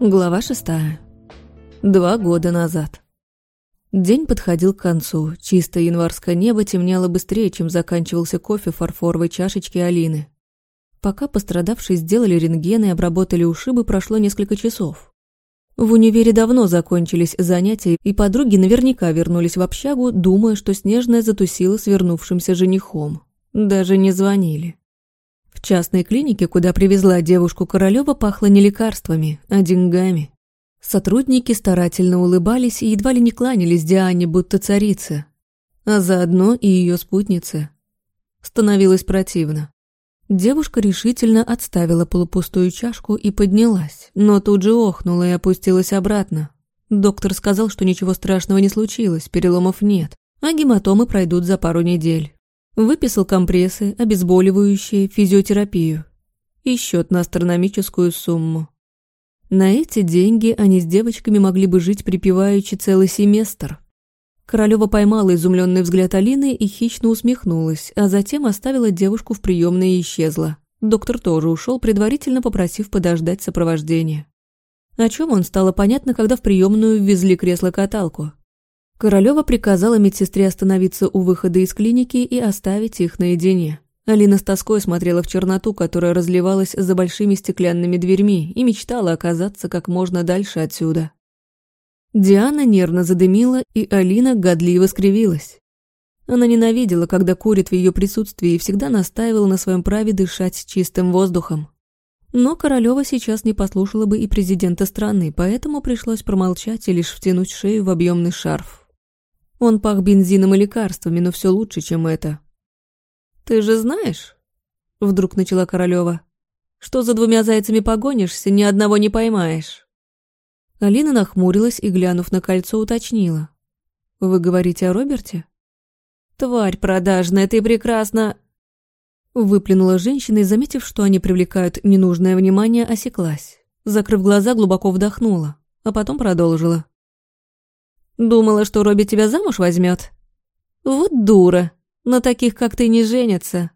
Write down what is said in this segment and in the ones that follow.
Глава шестая. Два года назад. День подходил к концу. Чистое январское небо темнело быстрее, чем заканчивался кофе в фарфоровой чашечке Алины. Пока пострадавшие сделали рентген и обработали ушибы, прошло несколько часов. В универе давно закончились занятия, и подруги наверняка вернулись в общагу, думая, что Снежная затусила с вернувшимся женихом. Даже не звонили. В частной клинике, куда привезла девушку Королева, пахло не лекарствами, а деньгами. Сотрудники старательно улыбались и едва ли не кланялись Диане, будто царице, а заодно и ее спутнице. Становилось противно. Девушка решительно отставила полупустую чашку и поднялась, но тут же охнула и опустилась обратно. Доктор сказал, что ничего страшного не случилось, переломов нет, а гематомы пройдут за пару недель. Выписал компрессы, обезболивающие, физиотерапию. И счет на астрономическую сумму. На эти деньги они с девочками могли бы жить припеваючи целый семестр. Королева поймала изумленный взгляд Алины и хищно усмехнулась, а затем оставила девушку в приемной и исчезла. Доктор тоже ушел, предварительно попросив подождать сопровождения. О чем он стало понятно, когда в приемную ввезли кресло-каталку. Королева приказала медсестре остановиться у выхода из клиники и оставить их наедине. Алина с тоской смотрела в черноту, которая разливалась за большими стеклянными дверьми, и мечтала оказаться как можно дальше отсюда. Диана нервно задымила, и Алина годливо скривилась. Она ненавидела, когда курит в ее присутствии, и всегда настаивала на своем праве дышать чистым воздухом. Но Королева сейчас не послушала бы и президента страны, поэтому пришлось промолчать и лишь втянуть шею в объемный шарф. Он пах бензином и лекарствами, но все лучше, чем это. «Ты же знаешь?» — вдруг начала Королева. «Что за двумя зайцами погонишься, ни одного не поймаешь». Алина нахмурилась и, глянув на кольцо, уточнила. «Вы говорите о Роберте?» «Тварь продажная, ты прекрасно...» Выплюнула женщина и, заметив, что они привлекают ненужное внимание, осеклась. Закрыв глаза, глубоко вдохнула, а потом продолжила. Думала, что Робби тебя замуж возьмет? Вот дура. На таких, как ты, не женятся.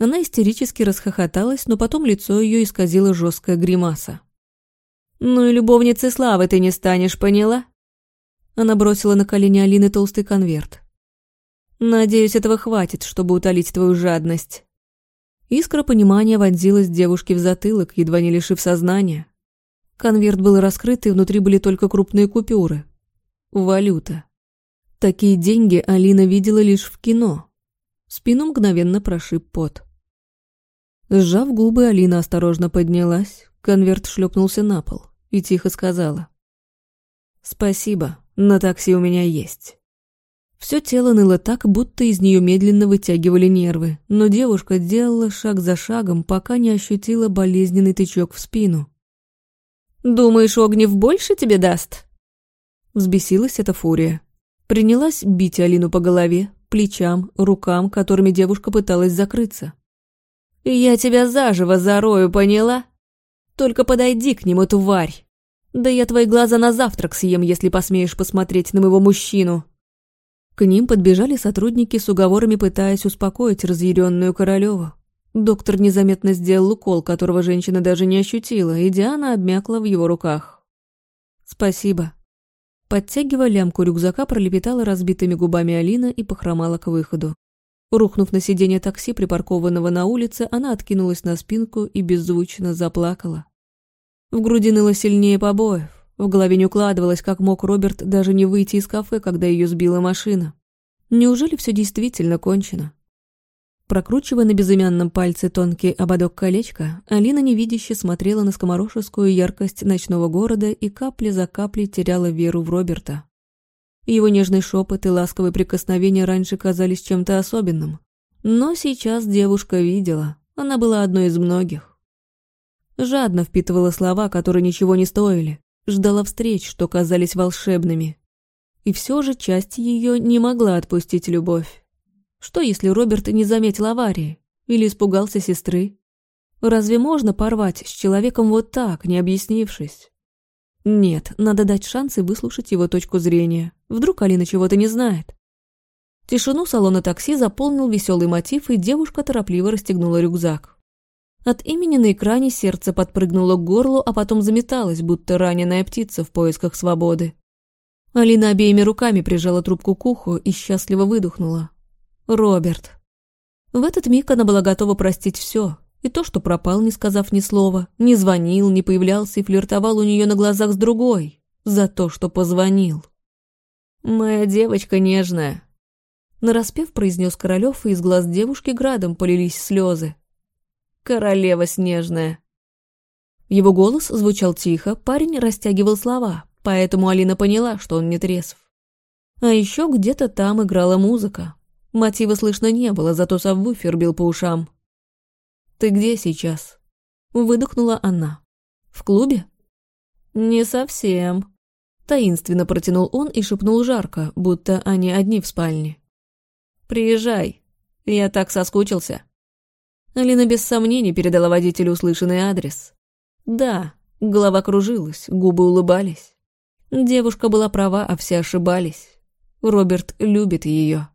Она истерически расхохоталась, но потом лицо ее исказило жесткая гримаса. «Ну и любовницей славы ты не станешь, поняла?» Она бросила на колени Алины толстый конверт. «Надеюсь, этого хватит, чтобы утолить твою жадность». Искра понимания вонзилась девушке в затылок, едва не лишив сознания. Конверт был раскрыт, и внутри были только крупные купюры. Валюта. Такие деньги Алина видела лишь в кино. Спину мгновенно прошиб пот. Сжав губы, Алина осторожно поднялась, конверт шлепнулся на пол и тихо сказала. «Спасибо, на такси у меня есть». Все тело ныло так, будто из нее медленно вытягивали нервы, но девушка делала шаг за шагом, пока не ощутила болезненный тычок в спину. «Думаешь, Огнев больше тебе даст?» Взбесилась эта фурия. Принялась бить Алину по голове, плечам, рукам, которыми девушка пыталась закрыться. «Я тебя заживо зарою, поняла? Только подойди к нему, тварь! Да я твои глаза на завтрак съем, если посмеешь посмотреть на моего мужчину!» К ним подбежали сотрудники с уговорами, пытаясь успокоить разъяренную Королеву. Доктор незаметно сделал укол, которого женщина даже не ощутила, и Диана обмякла в его руках. «Спасибо», Подтягивая лямку рюкзака, пролепетала разбитыми губами Алина и похромала к выходу. Рухнув на сиденье такси, припаркованного на улице, она откинулась на спинку и беззвучно заплакала. В груди ныло сильнее побоев. В голове не укладывалось, как мог Роберт даже не выйти из кафе, когда ее сбила машина. Неужели все действительно кончено? Прокручивая на безымянном пальце тонкий ободок колечка, Алина невидяще смотрела на скоморошескую яркость ночного города и капля за каплей теряла веру в Роберта. Его нежный шепот и ласковые прикосновения раньше казались чем-то особенным. Но сейчас девушка видела, она была одной из многих. Жадно впитывала слова, которые ничего не стоили, ждала встреч, что казались волшебными. И все же часть ее не могла отпустить любовь. Что, если Роберт не заметил аварии? Или испугался сестры? Разве можно порвать с человеком вот так, не объяснившись? Нет, надо дать шанс и выслушать его точку зрения. Вдруг Алина чего-то не знает. Тишину салона такси заполнил веселый мотив, и девушка торопливо расстегнула рюкзак. От имени на экране сердце подпрыгнуло к горлу, а потом заметалось, будто раненая птица в поисках свободы. Алина обеими руками прижала трубку к уху и счастливо выдохнула. «Роберт». В этот миг она была готова простить все, и то, что пропал, не сказав ни слова, не звонил, не появлялся и флиртовал у нее на глазах с другой, за то, что позвонил. «Моя девочка нежная», — нараспев произнес Королев, и из глаз девушки градом полились слезы королева снежная». Его голос звучал тихо, парень растягивал слова, поэтому Алина поняла, что он не трезв. А еще где-то там играла музыка. Мотива слышно не было, зато сабвуфер бил по ушам. «Ты где сейчас?» Выдохнула она. «В клубе?» «Не совсем», Таинственно протянул он и шепнул жарко, будто они одни в спальне. «Приезжай. Я так соскучился». Алина без сомнений передала водителю услышанный адрес. Да, голова кружилась, губы улыбались. Девушка была права, а все ошибались. Роберт любит ее.